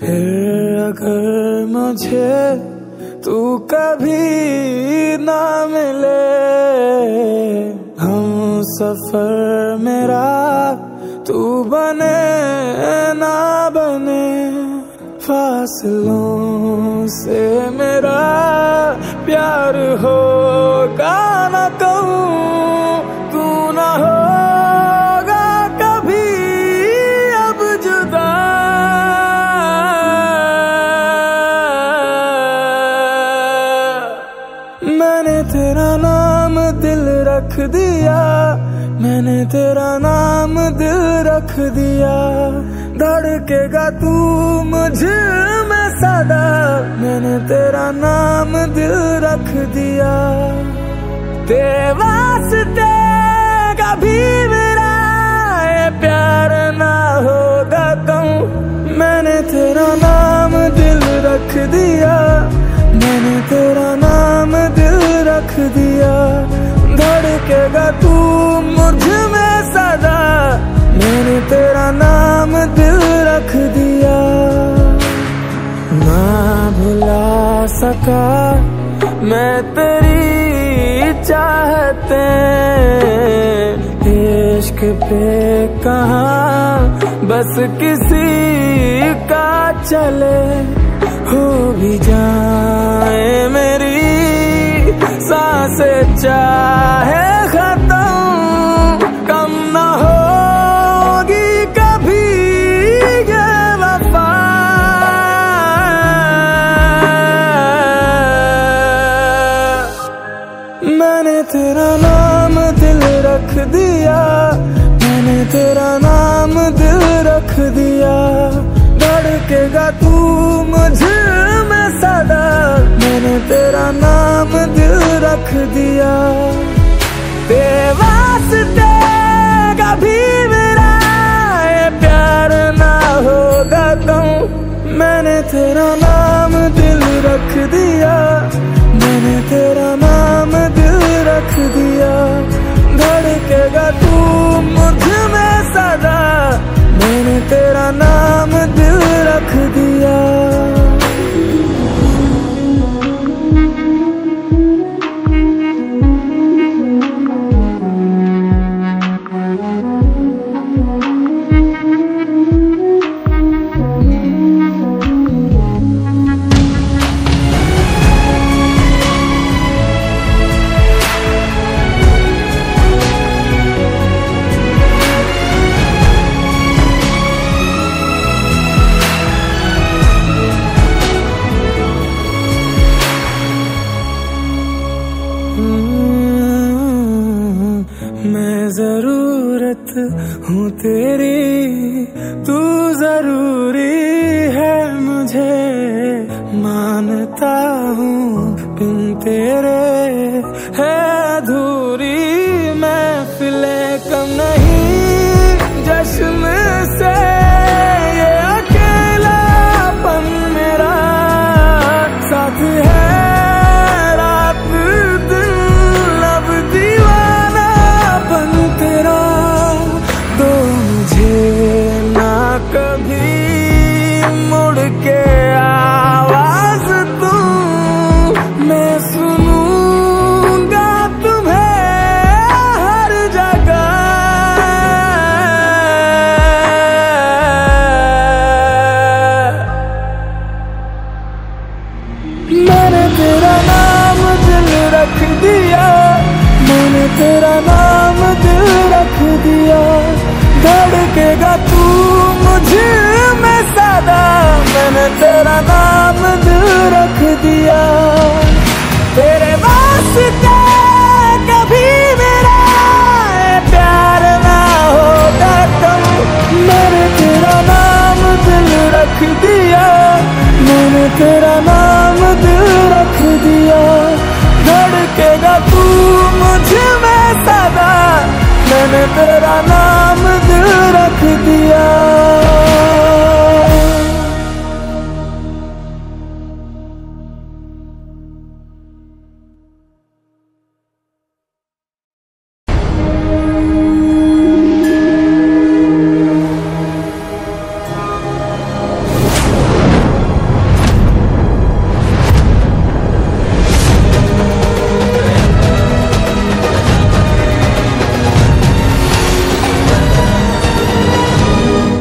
फिर अगर मुझे तू कभी ना मिले, हम सफ़र मेरा तू बने, ना बने। फासलों से मेरा प्यार होगा मैंने तेरा नाम दिल रख दिया, मैंने तेरा नाम दिल रख दिया। धड़केगा तू मुझे में सदा, मैंने तेरा नाम दिल रख दिया। तेरे वास्ते कभी मेरा प्यार ना होगा कहूँ, मैंने तेरा नाम दिल रख दिया, मैंने तेरा रख दिया। धड़केगा तू मुझमें सदा। मैंने तेरा नाम दिल रख दिया। ना भुला सका मैं तेरी चाहते। इश्क पे कहा बस किसी का चले। हो भी मेरी साँसें चाहे खत्म कम न होगी कभी ये वफा। मैंने तेरा नाम दिल रख दिया, मैंने तेरा नाम दिल रख दिया। धड़केगा तू मुझे में सदा, मैंने तेरा नाम दिल रख दिया। ज़रूरत हूँ तेरी तू ज़रूरी है मुझे। मानता हूँ बिन तेरे है कभी मुड़ के आवाज़ तू मैं सुनूँगा तुम्हें हर जगह। मैंने तेरा नाम दिल रख दिया, मैंने तेरा नाम दिल रख दिया। मैंने तेरा नाम दिल रख दिया। तेरे वास्ते कभी मेरा प्यार ना होगा कम मैंने तेरा नाम दिल रख दिया। मैंने तेरा नाम दिल रख दिया। धड़केगा तू मुझमें सदा। मैंने तेरा नाम दिल रख दिया